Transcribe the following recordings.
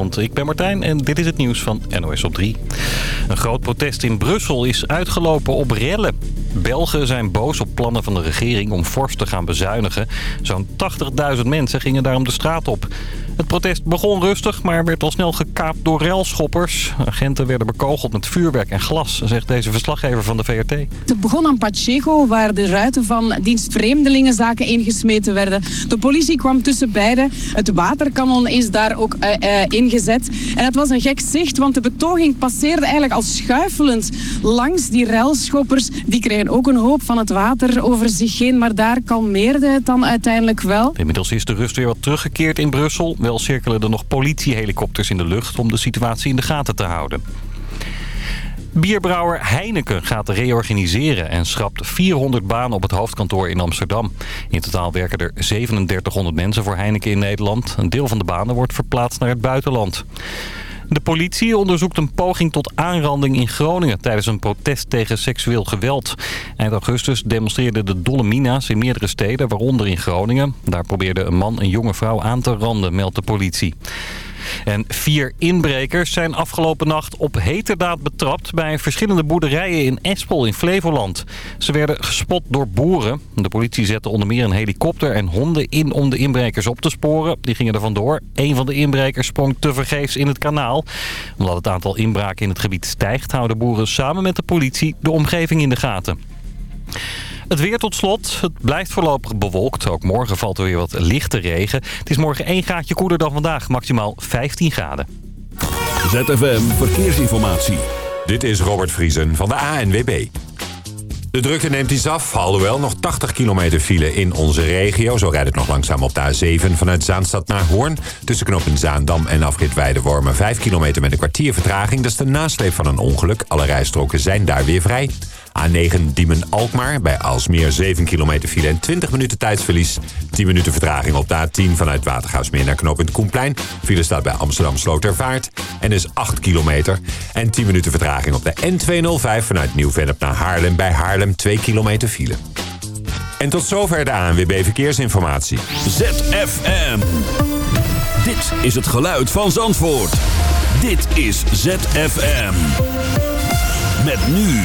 Ik ben Martijn en dit is het nieuws van NOS op 3. Een groot protest in Brussel is uitgelopen op rellen. Belgen zijn boos op plannen van de regering om fors te gaan bezuinigen. Zo'n 80.000 mensen gingen daarom de straat op. Het protest begon rustig, maar werd al snel gekaapt door relschoppers. Agenten werden bekogeld met vuurwerk en glas, zegt deze verslaggever van de VRT. Het begon aan Pacheco, waar de ruiten van dienst Vreemdelingenzaken ingesmeten werden. De politie kwam tussen beiden. Het waterkanon is daar ook uh, uh, ingezet. En het was een gek zicht, want de betoging passeerde eigenlijk al schuifelend langs die relschoppers. Die kregen ook een hoop van het water over zich heen, maar daar kalmeerde het dan uiteindelijk wel. Inmiddels is de rust weer wat teruggekeerd in Brussel. Wel cirkelen er nog politiehelikopters in de lucht om de situatie in de gaten te houden. Bierbrouwer Heineken gaat reorganiseren en schrapt 400 banen op het hoofdkantoor in Amsterdam. In totaal werken er 3700 mensen voor Heineken in Nederland. Een deel van de banen wordt verplaatst naar het buitenland. De politie onderzoekt een poging tot aanranding in Groningen tijdens een protest tegen seksueel geweld. Eind augustus demonstreerden de Dolomina's in meerdere steden, waaronder in Groningen. Daar probeerde een man een jonge vrouw aan te randen, meldt de politie. En vier inbrekers zijn afgelopen nacht op heterdaad betrapt... bij verschillende boerderijen in Espel in Flevoland. Ze werden gespot door boeren. De politie zette onder meer een helikopter en honden in om de inbrekers op te sporen. Die gingen er vandoor. Een van de inbrekers sprong tevergeefs in het kanaal. Omdat het aantal inbraken in het gebied stijgt... houden boeren samen met de politie de omgeving in de gaten. Het weer tot slot. Het blijft voorlopig bewolkt. Ook morgen valt er weer wat lichte regen. Het is morgen 1 graadje koeler dan vandaag. Maximaal 15 graden. ZFM Verkeersinformatie. Dit is Robert Vriesen van de ANWB. De drukte neemt iets af, alhoewel nog 80 kilometer file in onze regio. Zo rijdt het nog langzaam op de A7 vanuit Zaanstad naar Hoorn. Tussen knooppunt Zaandam en afrit Weidewormen 5 kilometer met een kwartier vertraging. Dat is de nasleep van een ongeluk. Alle rijstroken zijn daar weer vrij. A9 Diemen-Alkmaar bij Alsmeer 7 kilometer file en 20 minuten tijdsverlies. 10 minuten vertraging op de A10 vanuit Watergaasmeer naar knooppunt Koenplein. File staat bij Amsterdam Slotervaart en is 8 kilometer. En 10 minuten vertraging op de N205 vanuit Nieuw-Vennep naar Haarlem bij Haarlem 2 kilometer file. En tot zover de ANWB Verkeersinformatie. ZFM. Dit is het geluid van Zandvoort. Dit is ZFM. Met nu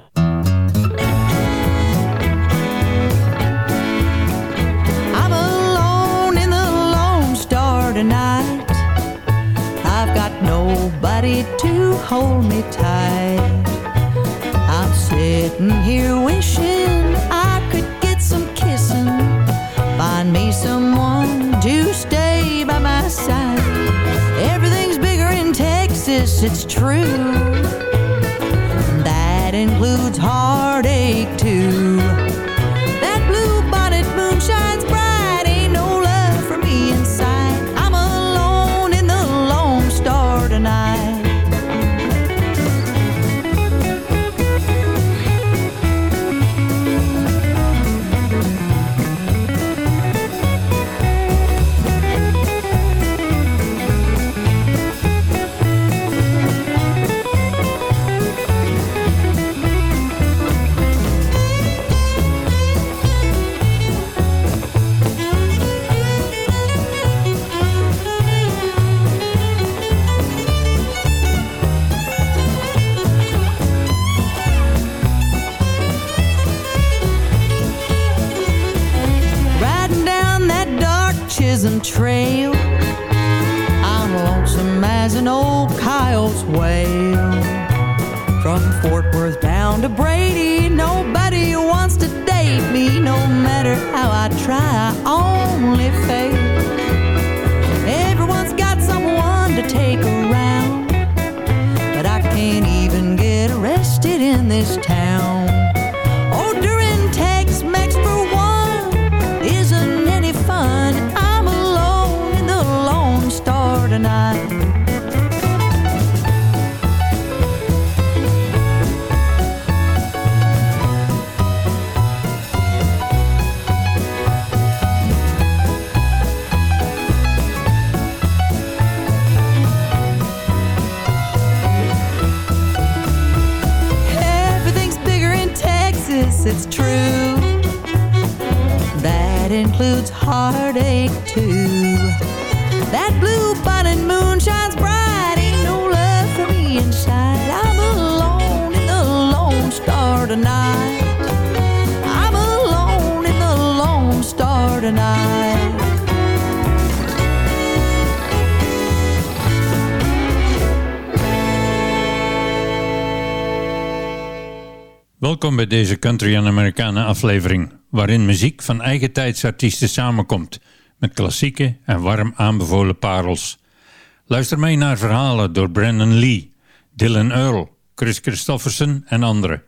nobody to hold me tight. I'm sitting here wishing I could get some kissing. Find me someone to stay by my side. Everything's bigger in Texas, it's true. That includes heartache too. Welkom bij deze Country en Americana aflevering, waarin muziek van eigen tijdsartiesten samenkomt, met klassieke en warm aanbevolen parels. Luister mee naar verhalen door Brandon Lee, Dylan Earl, Chris Christofferson en anderen.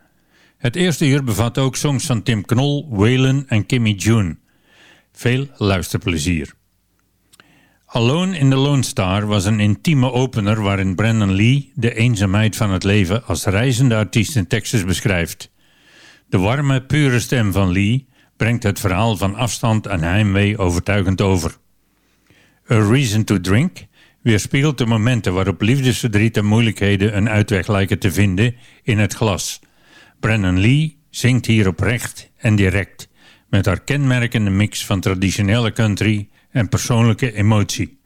Het eerste uur bevat ook songs van Tim Knol, Waylon en Kimmy June. Veel luisterplezier. Alone in the Lone Star was een intieme opener waarin Brandon Lee de eenzaamheid van het leven als reizende artiest in Texas beschrijft. De warme, pure stem van Lee brengt het verhaal van afstand en heimwee overtuigend over. A Reason to Drink weerspiegelt de momenten waarop liefdesverdriet en moeilijkheden een uitweg lijken te vinden in het glas. Brandon Lee zingt hier oprecht en direct, met haar kenmerkende mix van traditionele country en persoonlijke emotie.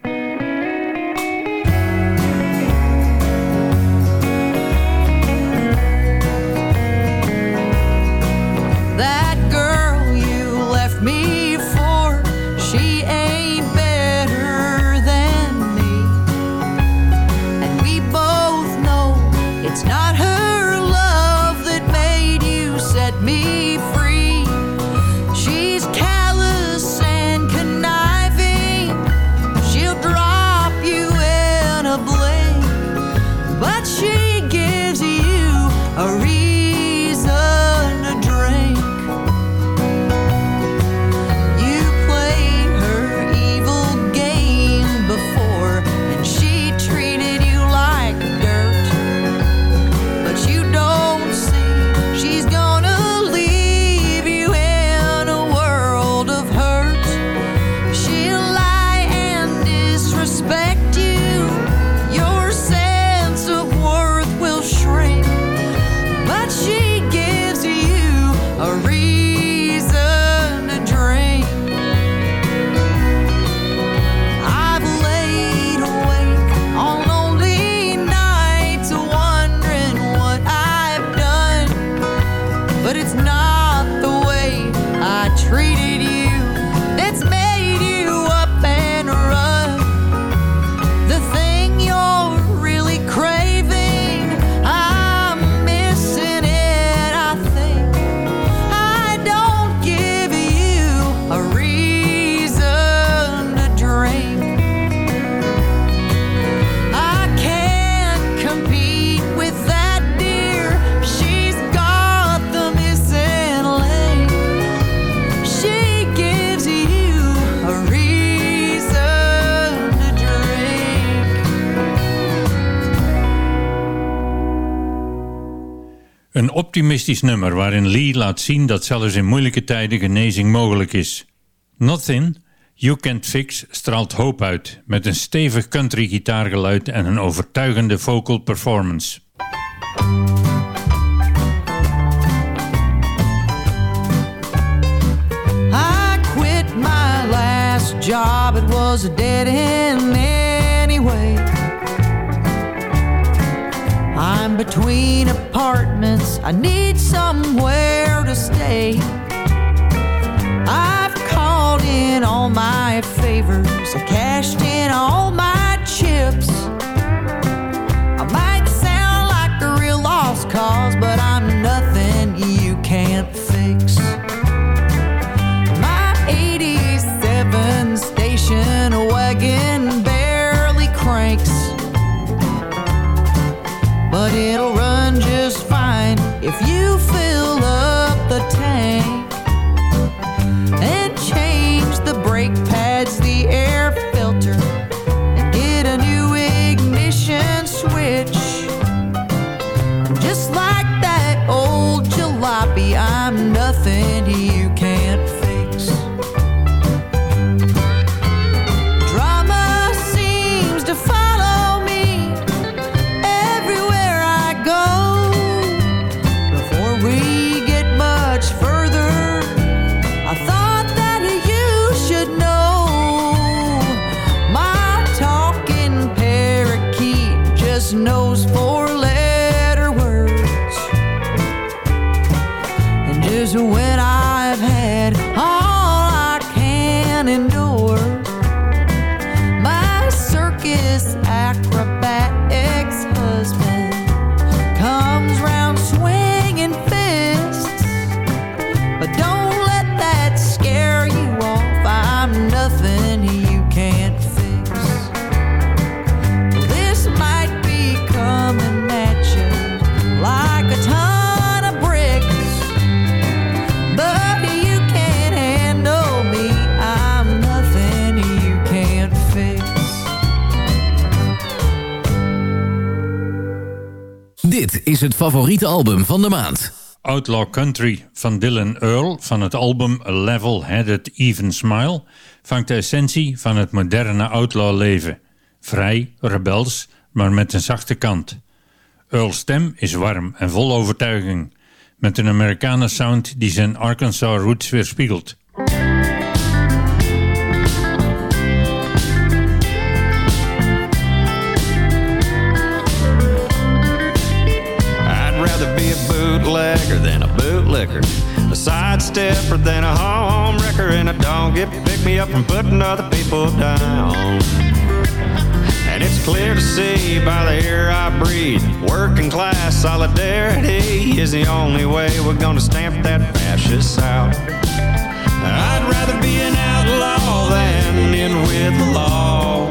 Optimistisch nummer waarin Lee laat zien dat zelfs in moeilijke tijden genezing mogelijk is. Nothing You Can't Fix straalt hoop uit met een stevig country gitaargeluid en een overtuigende vocal performance. I quit my last job, it was a dead end anyway. I'm between apartments, I need somewhere to stay. I've called in all my favors, I cashed in all my chips. I might sound like a real lost cause, but I'm nothing is het favoriete album van de maand. Outlaw Country van Dylan Earl van het album A Level-Headed Even Smile vangt de essentie van het moderne outlaw leven. Vrij, rebels, maar met een zachte kant. Earl's stem is warm en vol overtuiging, met een Americana sound die zijn Arkansas roots weerspiegelt. Bootlegger than a bootlicker, a sidestepper than a home wrecker, and I don't get pick me up from putting other people down. And it's clear to see by the air I breathe, working class solidarity is the only way we're gonna stamp that fascist out. I'd rather be an outlaw than in with the law.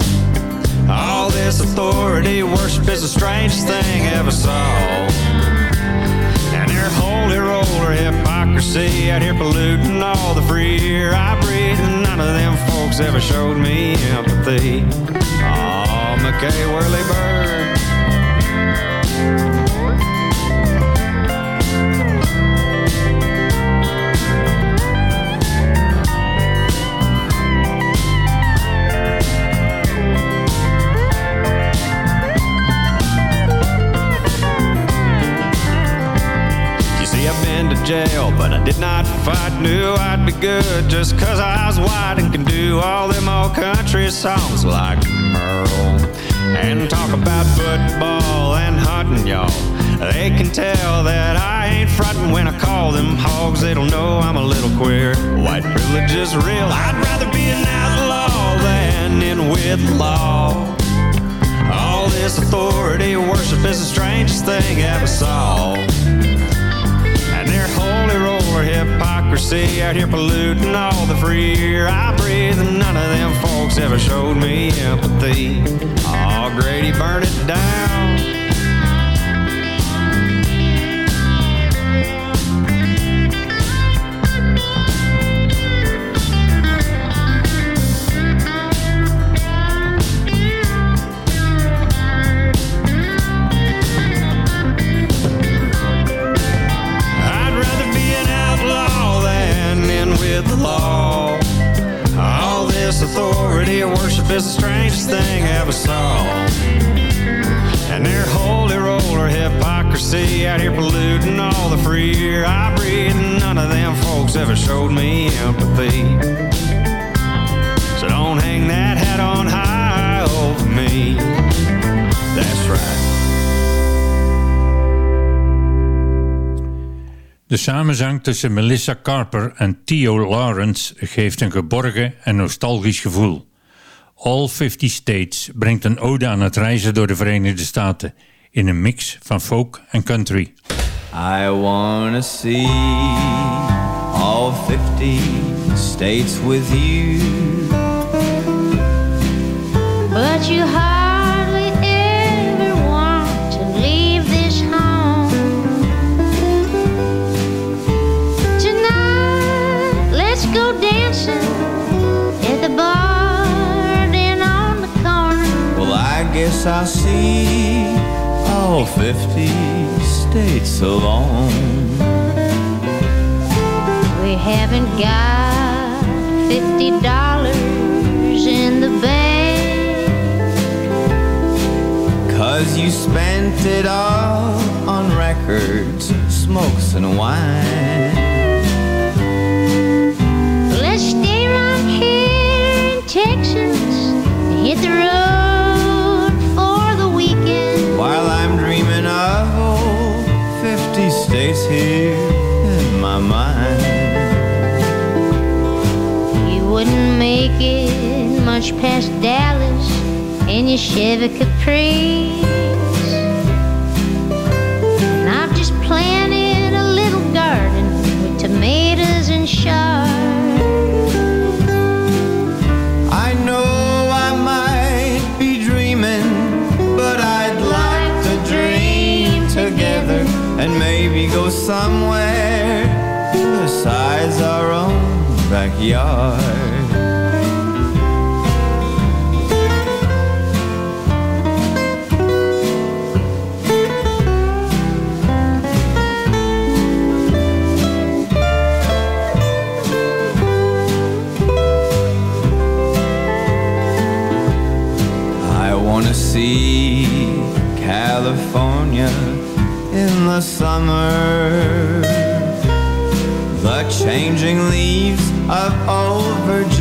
All this authority worship is the strangest thing ever saw. Holy roller hypocrisy out here polluting all the free air I breathe. And none of them folks ever showed me empathy. Oh, McKay Whirly Bird. Jail, but I did not fight. Knew I'd be good just cause I was white and can do all them old country songs like Earl. And talk about football and hunting, y'all. They can tell that I ain't frightened when I call them hogs. They don't know I'm a little queer. White privilege is real. I'd rather be an outlaw than in with law. All this authority worship is the strangest thing I ever saw. Hypocrisy out here polluting all the free air I breathe. And none of them folks ever showed me empathy. Oh, Grady, burn it down. Is the strangest thing I ever saw. And their holy roller hypocrisy out here polluting all the free air I breathe. And none of them folks ever showed me empathy. So don't hang that hat on high over me. That's right. De samenzang tussen Melissa Carper en Theo Lawrence geeft een geborgen en nostalgisch gevoel. All 50 States brengt een ode aan het reizen door de Verenigde Staten in een mix van folk en country. I wanna see all 50 states with you. But you hardly ever want to leave this home. Tonight, let's go dancing guess I'll see all 50 states alone. We haven't got fifty dollars in the bank. Cause you spent it all on records, smokes, and wine. Let's stay right here in Texas and hit the road it much past Dallas in your Chevy Caprice. And I've just planted a little garden with tomatoes and chard. I know I might be dreaming, but I'd like to dream together and maybe go somewhere besides our own backyard. The summer. The changing leaves of old Virginia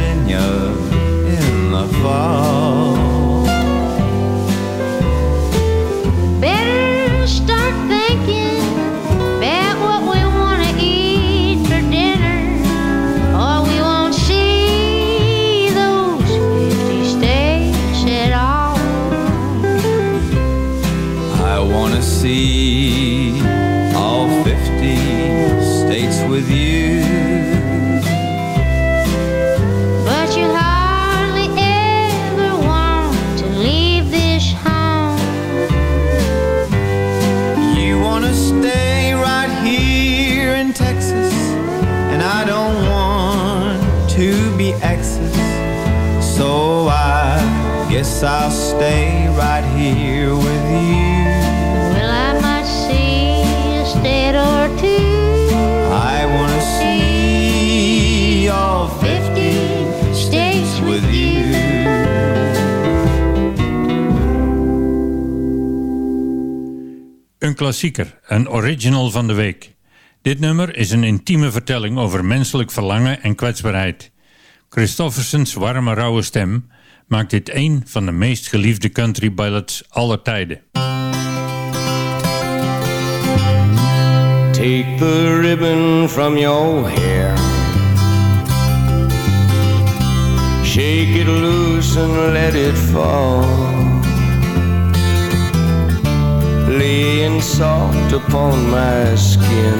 klassieker, een original van de week. Dit nummer is een intieme vertelling over menselijk verlangen en kwetsbaarheid. Christoffersens warme rauwe stem maakt dit een van de meest geliefde country ballads aller tijden. Take the ribbon from your hair. Shake it loose and let it fall. Laying soft upon my skin.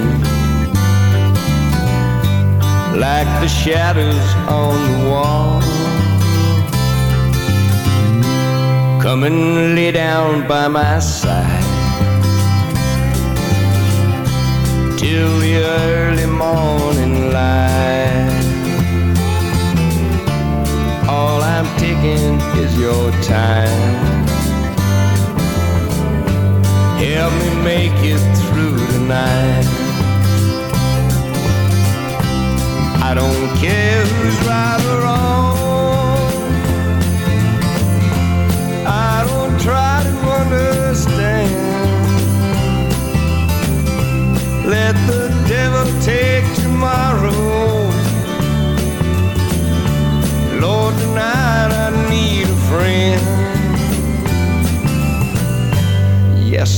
Like the shadows on the wall. Come and lay down by my side. till the early morning light. All I'm taking is your time. Help me make it through tonight. I don't care who's right or wrong.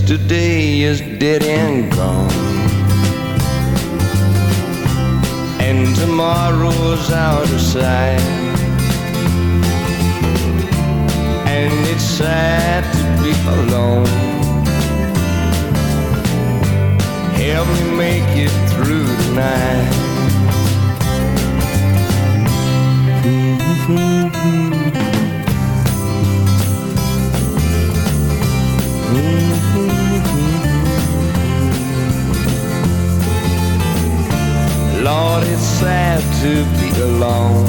Yesterday is dead and gone. And tomorrow's out of sight. And it's sad to be alone. help me make it through the night. Lord, it's sad to be alone.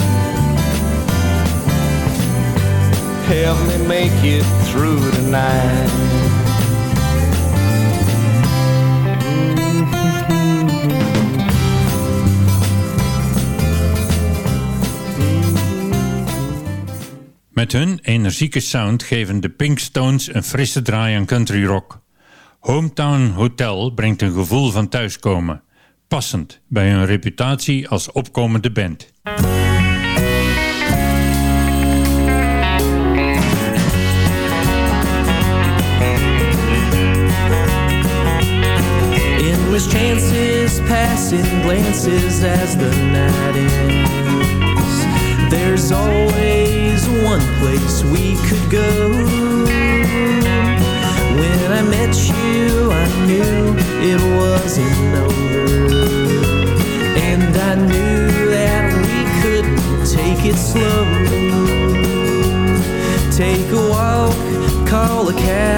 Help me make it through the night. Met hun energieke sound geven de Pink Stones een frisse draai aan country rock. Hometown Hotel brengt een gevoel van thuiskomen. Passend bij hun reputatie als opkomende band. Endless chances, passing glances as the night ends. There's always one place we could go. When I met you, I knew it wasn't over. all accounts.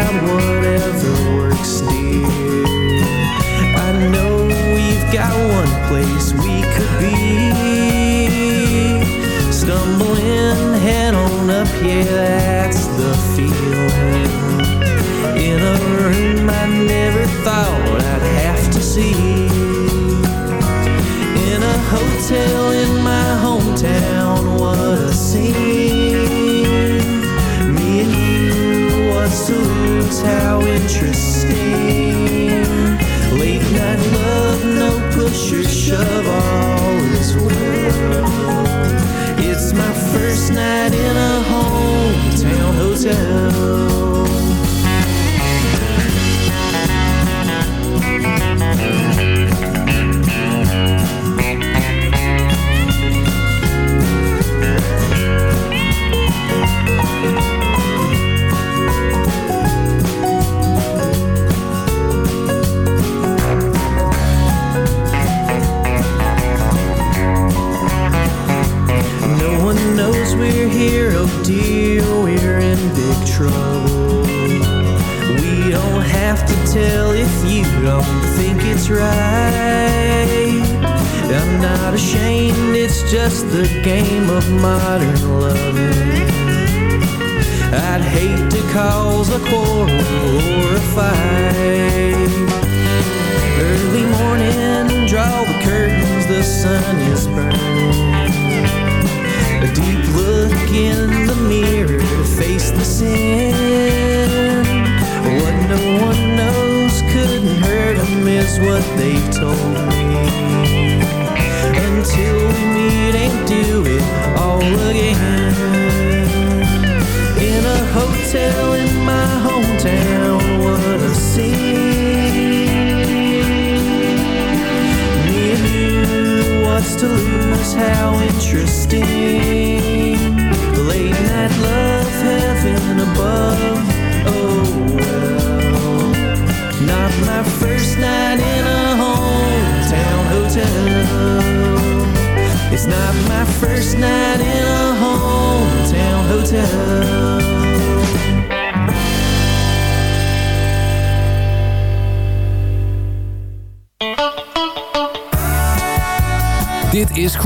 what they've told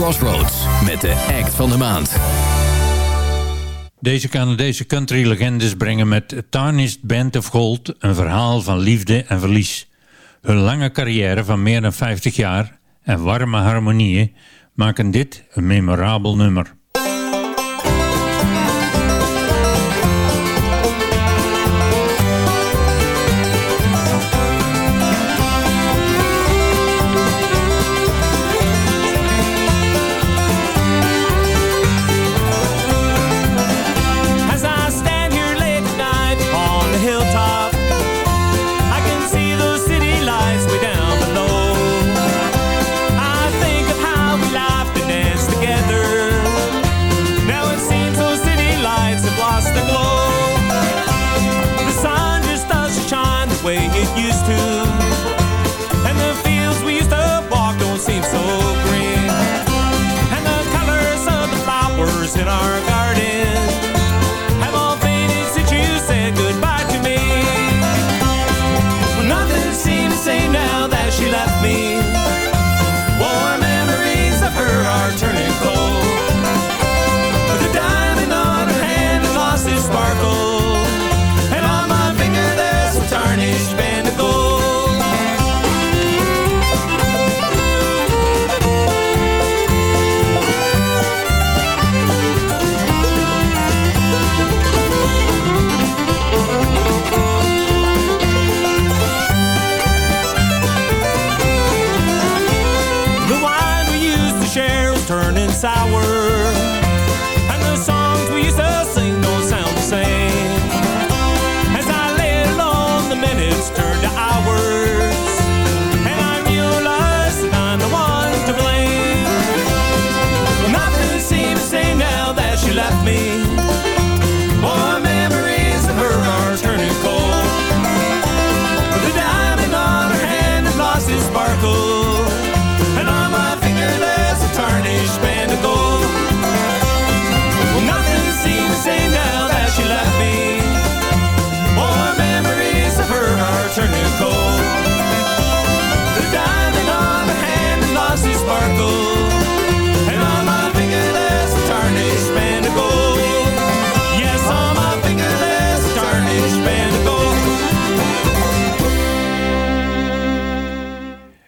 Crossroads met de act van de maand. Deze Canadese country-legendes brengen met Tarnished Band of Gold een verhaal van liefde en verlies. Hun lange carrière van meer dan 50 jaar en warme harmonieën maken dit een memorabel nummer.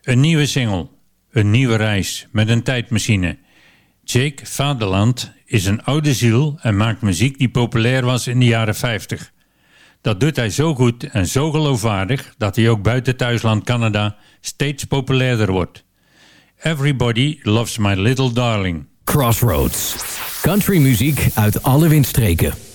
Een nieuwe single, een nieuwe reis met een tijdmachine. Jake Vaderland is een oude ziel en maakt muziek die populair was in de jaren 50. Dat doet hij zo goed en zo geloofwaardig dat hij ook buiten thuisland Canada steeds populairder wordt. Everybody Loves My Little Darling. Crossroads. Country muziek uit alle windstreken.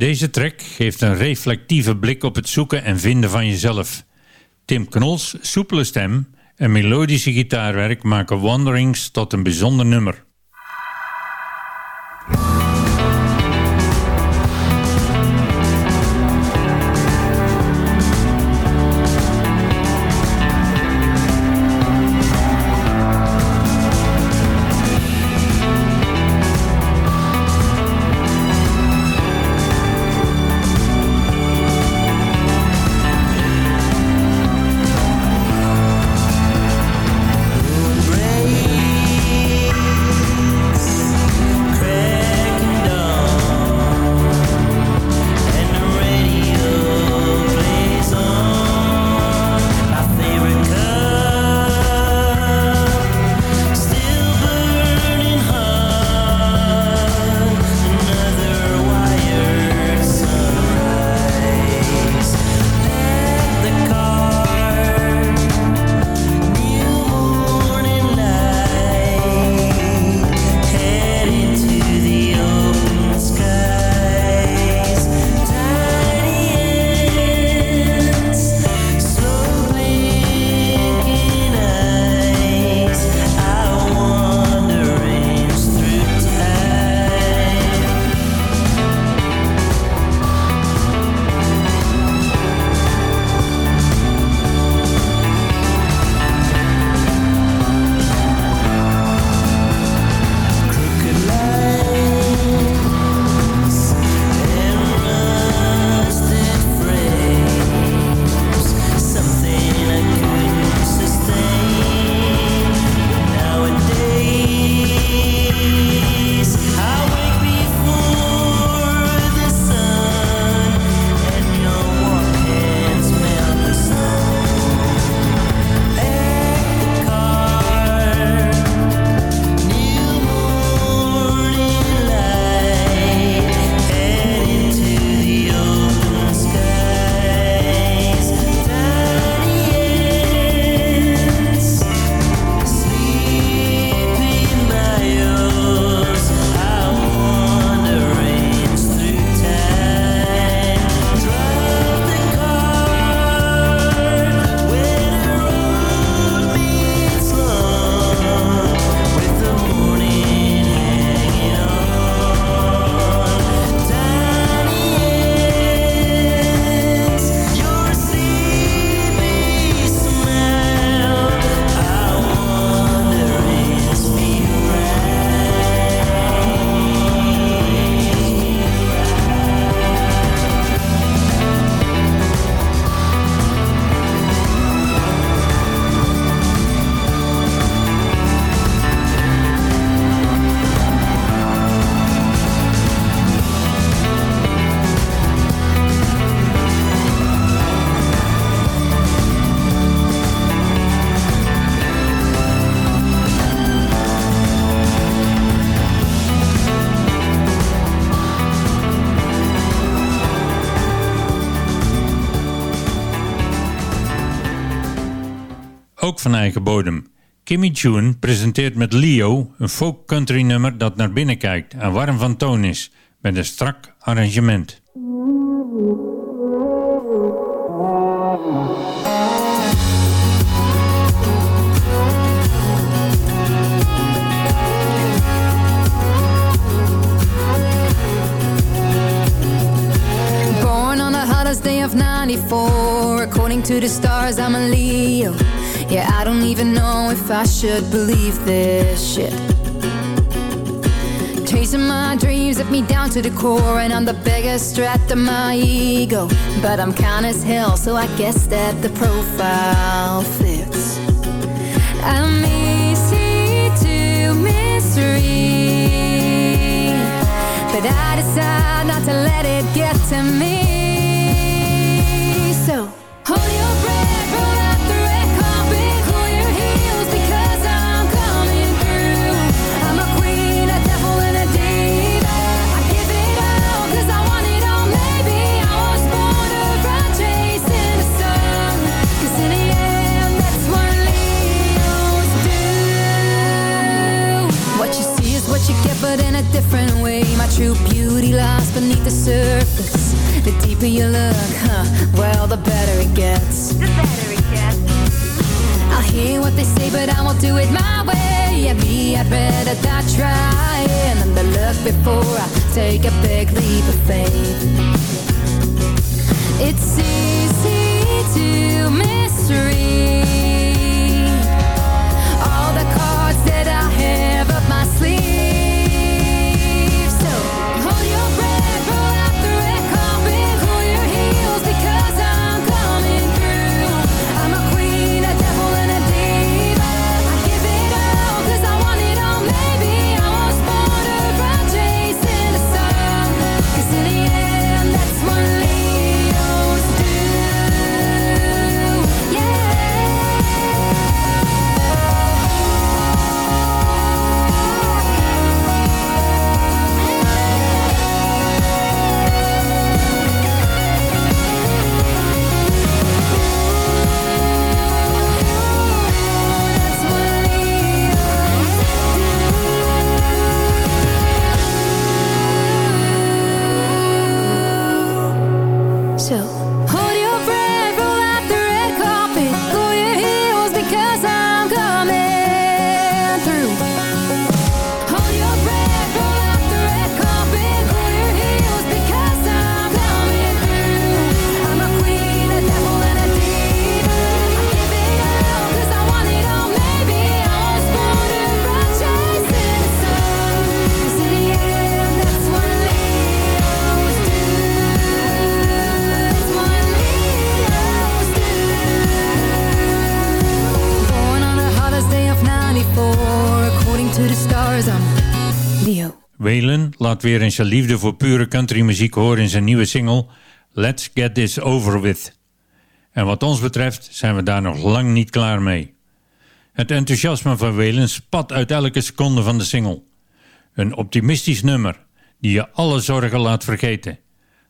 Deze track geeft een reflectieve blik op het zoeken en vinden van jezelf. Tim Knols soepele stem en melodische gitaarwerk maken Wanderings tot een bijzonder nummer. Van eigen bodem. Kimmy June presenteert met Leo een folk country nummer dat naar binnen kijkt en warm van toon is, met een strak arrangement. Born on the hottest day of 94 According to the stars, I'm a Leo Yeah, I don't even know if I should believe this shit. Chasing my dreams at me down to the core And I'm the biggest threat to my ego. But I'm kind as hell, so I guess that the profile fits. I'm easy to misread but I decide not to let it get to me. So hold your different way. My true beauty lies beneath the surface. The deeper you look, huh? Well, the better it gets. The better it gets. I'll hear what they say, but I won't do it my way. Yeah, me, I'd rather die trying than to look before I take a big leap of faith. It's easy to misread laat weer eens zijn liefde voor pure countrymuziek horen in zijn nieuwe single Let's Get This Over With. En wat ons betreft zijn we daar nog lang niet klaar mee. Het enthousiasme van Waylon spat uit elke seconde van de single. Een optimistisch nummer die je alle zorgen laat vergeten.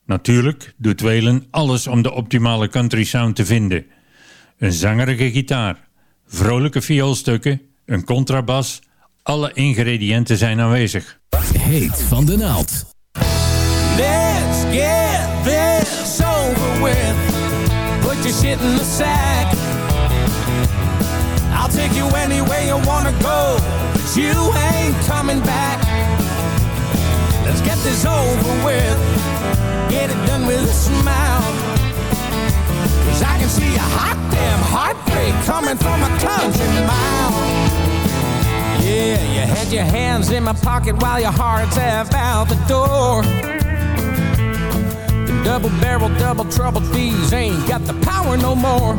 Natuurlijk doet Waylon alles om de optimale country sound te vinden. Een zangerige gitaar, vrolijke vioolstukken, een contrabas, alle ingrediënten zijn aanwezig. Heet van de naald. Let's get this over with. Put your shit in the sack. I'll take you anywhere you wanna go, but you ain't coming back. Let's get this over with. Get it done with a smile. Cause I can see a hot damn heartbreak coming from a country mile. Yeah, you had your hands in my pocket while your heart's half out the door. The double barrel, double trouble thieves ain't got the power no more.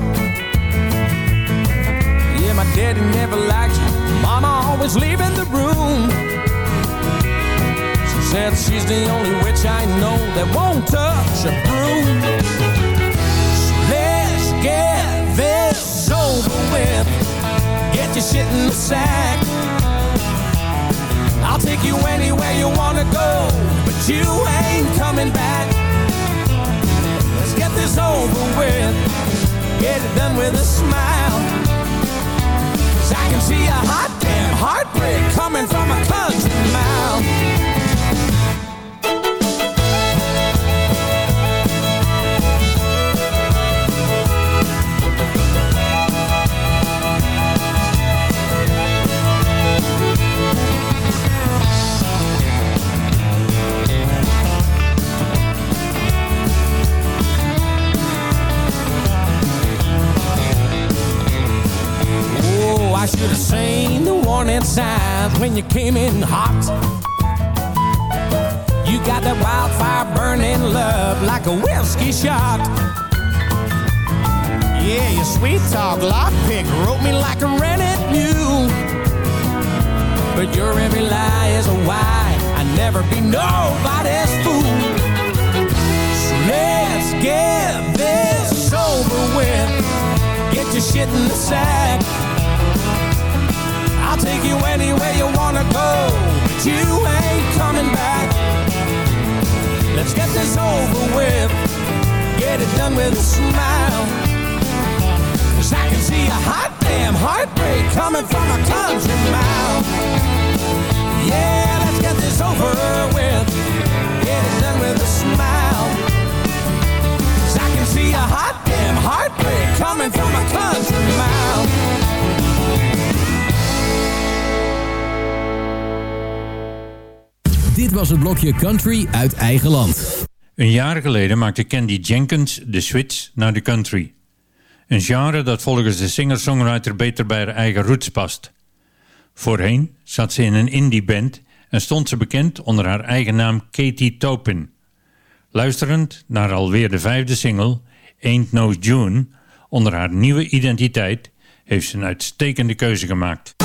Yeah, my daddy never liked you. Mama always leaving the room. She said she's the only witch I know that won't touch a broom. So let's get this over with. Get your shit in the sack. I'll take you anywhere you wanna go, but you ain't coming back. Let's get this over with, get it done with a smile. Cause I can see a hot damn heartbreak coming from a country mile. You came in hot. You got that wildfire burning love like a whiskey shot. Yeah, your sweet talk lockpick wrote me like a rented mule. But your every lie is a why. I never be nobody's fool. So let's get this over with. Get your shit in the sack. Take you anywhere you wanna go, you ain't coming back. Let's get this over with. Get it done with a smile. Cause I can see a hot damn heartbreak coming from a country mouth. Yeah, let's get this over with. Get it done with a smile. Cause I can see a hot damn heartbreak coming from a country mouth. Dit was het blokje Country uit eigen land. Een jaar geleden maakte Candy Jenkins de switch naar de country. Een genre dat volgens de singer-songwriter beter bij haar eigen roots past. Voorheen zat ze in een indie band en stond ze bekend onder haar eigen naam Katie Topin. Luisterend naar alweer de vijfde single, Ain't No June, onder haar nieuwe identiteit, heeft ze een uitstekende keuze gemaakt.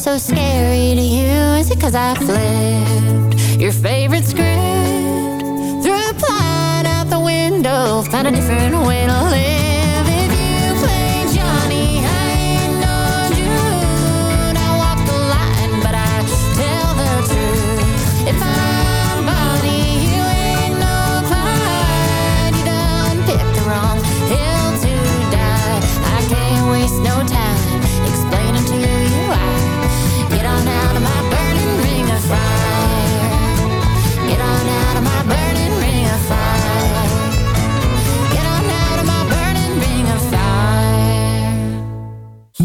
So scary to you? Is it cause I flipped your favorite script? Threw a plot out the window, found a different way to live.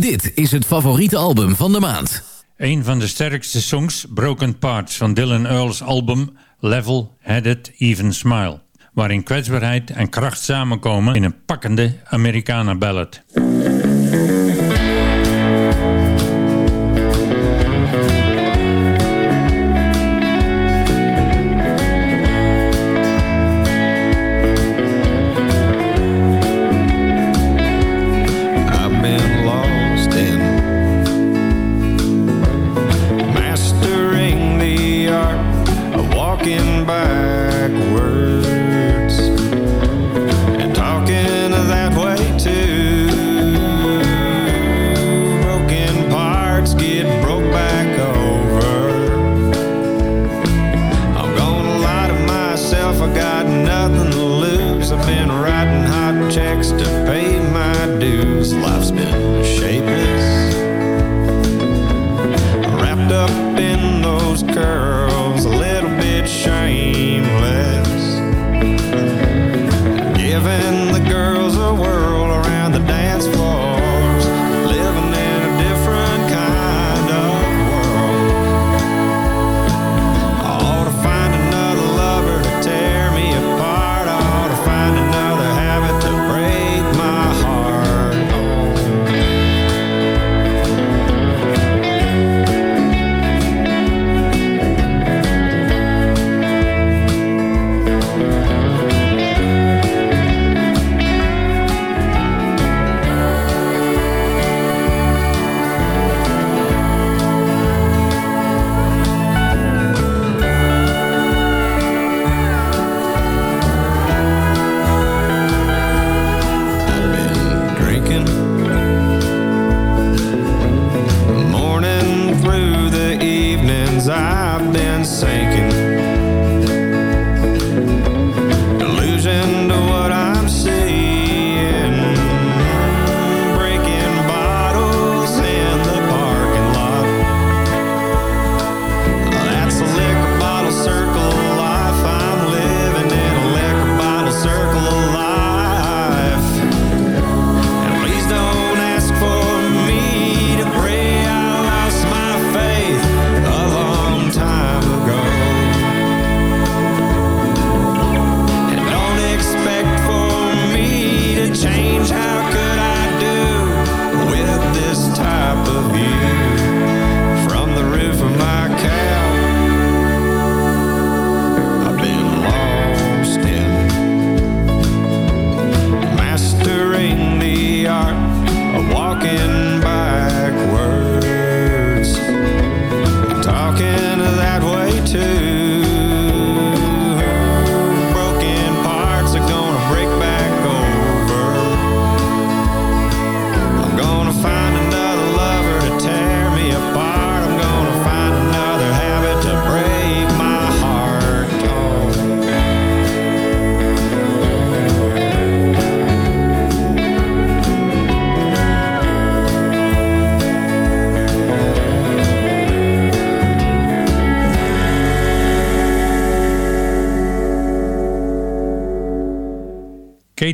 Dit is het favoriete album van de maand. Een van de sterkste songs, Broken Parts, van Dylan Earls album Level Headed Even Smile. Waarin kwetsbaarheid en kracht samenkomen in een pakkende Americana ballad.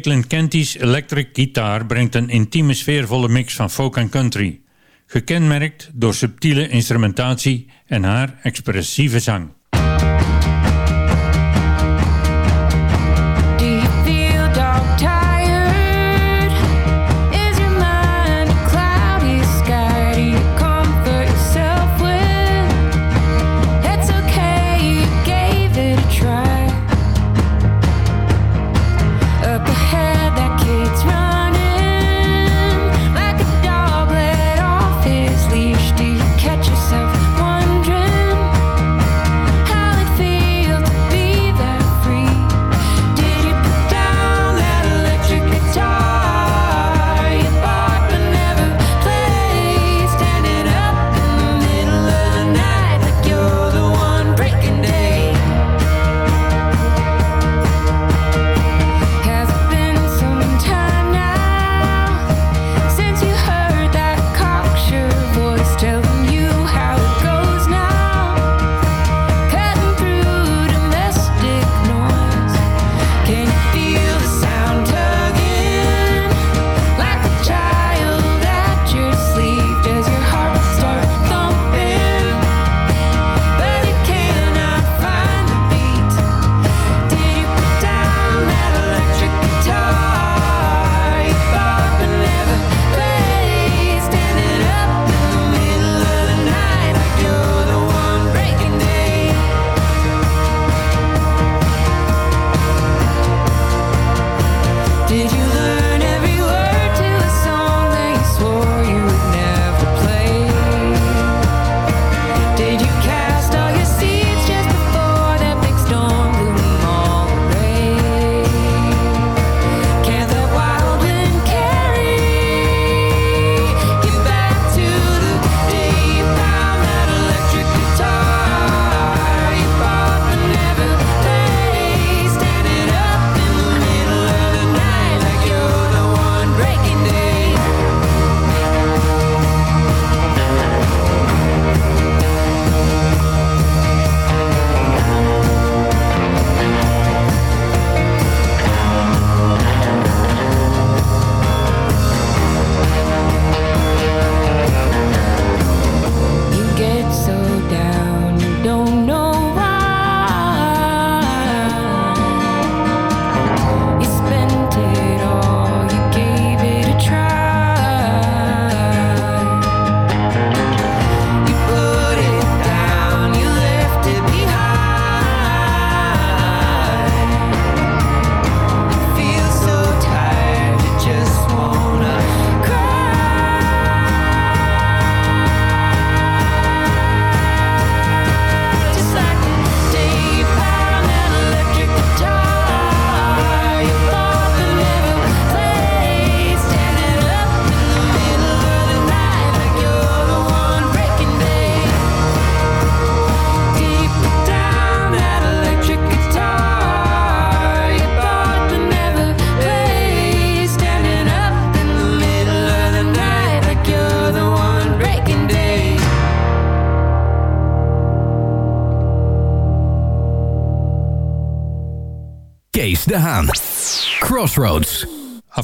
Caitlin Kenty's electric gitaar brengt een intieme sfeervolle mix van folk en country, gekenmerkt door subtiele instrumentatie en haar expressieve zang.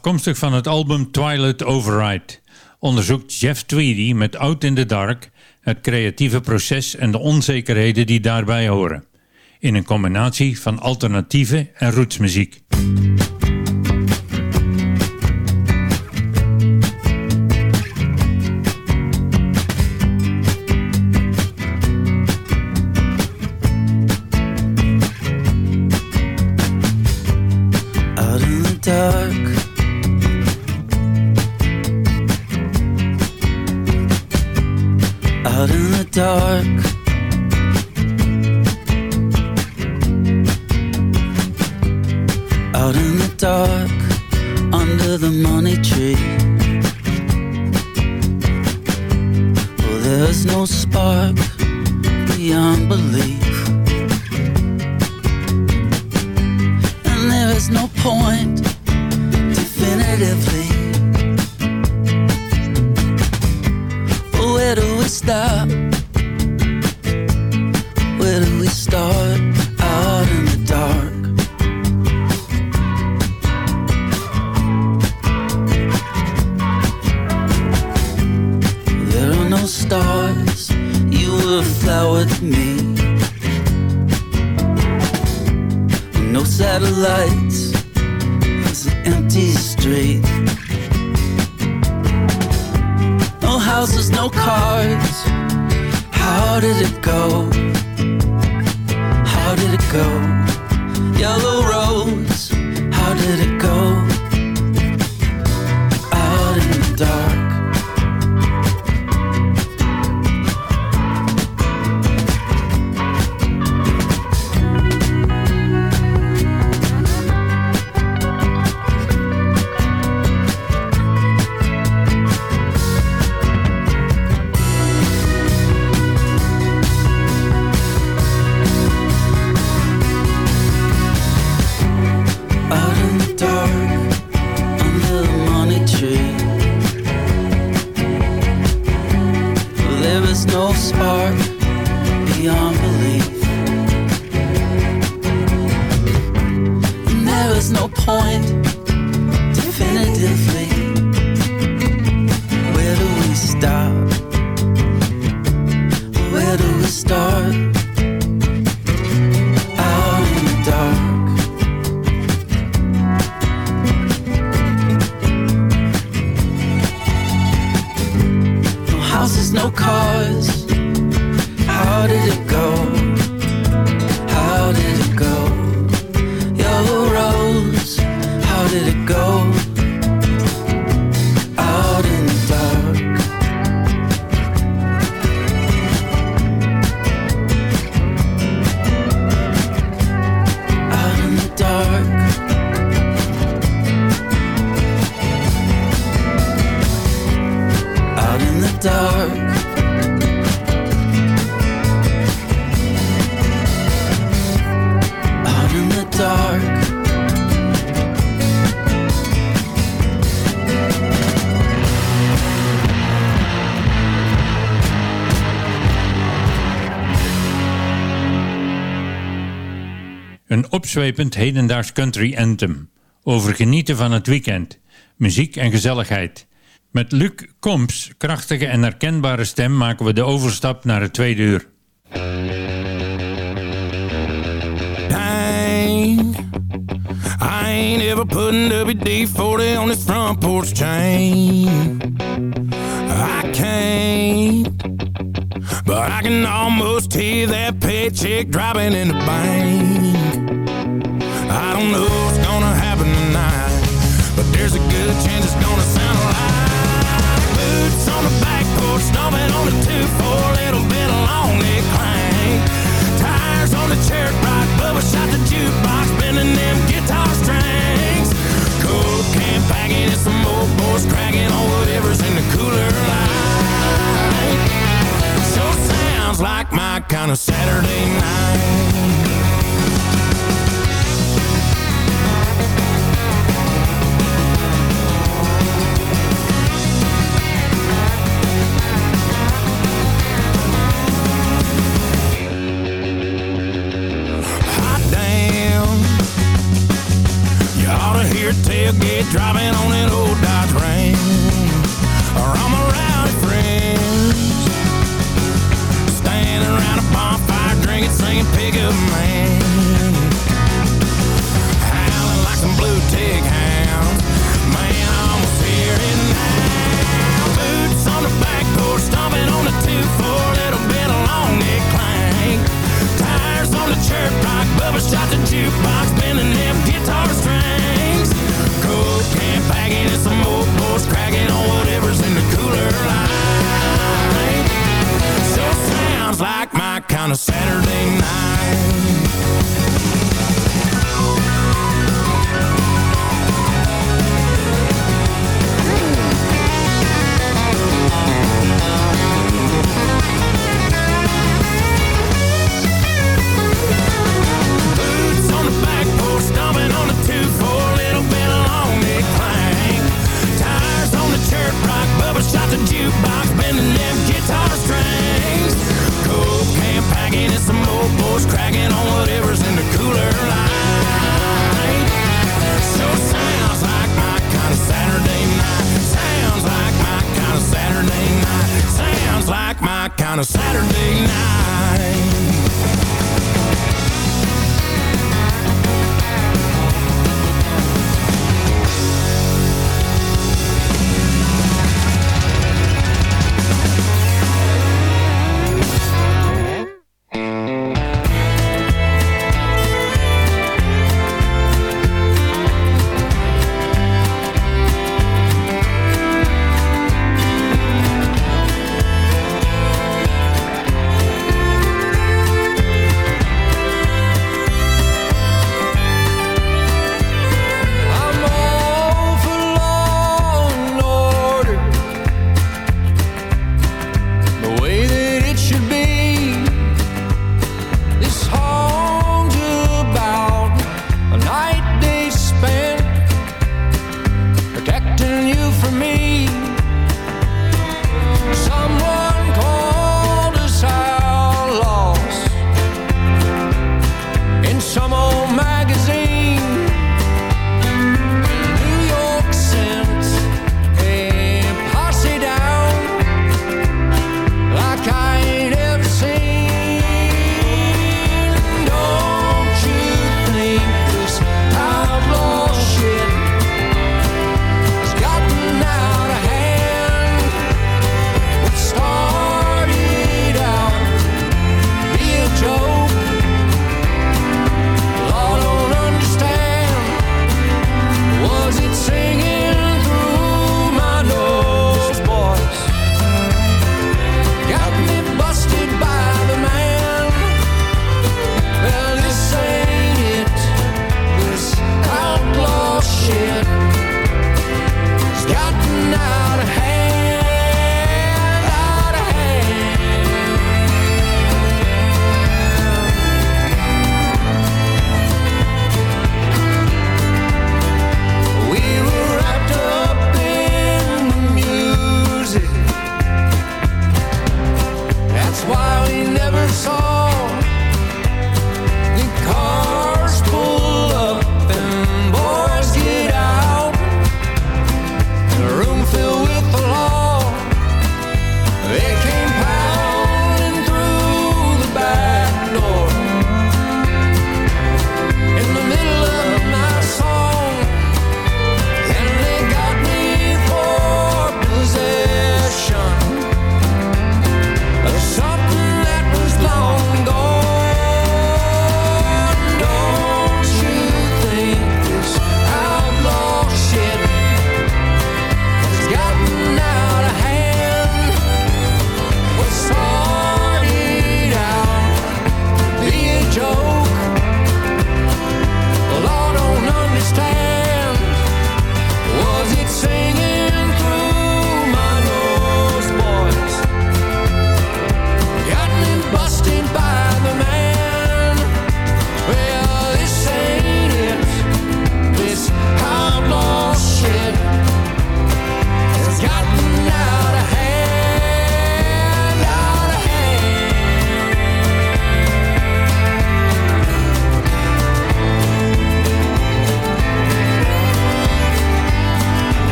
Afkomstig van het album Twilight Override onderzoekt Jeff Tweedy met Out in the Dark het creatieve proces en de onzekerheden die daarbij horen. In een combinatie van alternatieve en rootsmuziek. dark. Out in the dark. Go? Opzwepend hedendaags country anthem. Over genieten van het weekend. Muziek en gezelligheid. Met Luc Komps krachtige en herkenbare stem maken we de overstap naar het tweede uur. Dang, I ain't ever putting WD-40 on this front porch chain. I can't, but I can almost hear that paycheck dropping in the bank. I don't know what's gonna happen tonight, but there's a good chance it's gonna sound like boots on the back porch, stomping on the two-four, little bit of long neck clank. Tires on the church rock, Bubba shot the jukebox, bending them guitar strings. Cold can packing and some old boys cracking on whatever's in the cooler light. So sounds like my kind of Saturday night. Hear tailgate driving on an old Dodge Ram. Or my rowdy friends. Standing around a bonfire drinking, singing pickup man. Howling like some blue tick hounds. Man, I almost hear it now. Boots on the back porch, stomping on the two-four, little bit of long neck clank. Tires on the church rock, Bubba shot the jukebox, Cracking on whatever's in the cooler line. So sounds like my kind of Saturday night. the jukebox, bending them guitar strings. Coke can packing and some old boys cracking on whatever's in the cooler line. So sounds like my kind of Saturday night. Sounds like my kind of Saturday night. Sounds like my kind of Saturday night.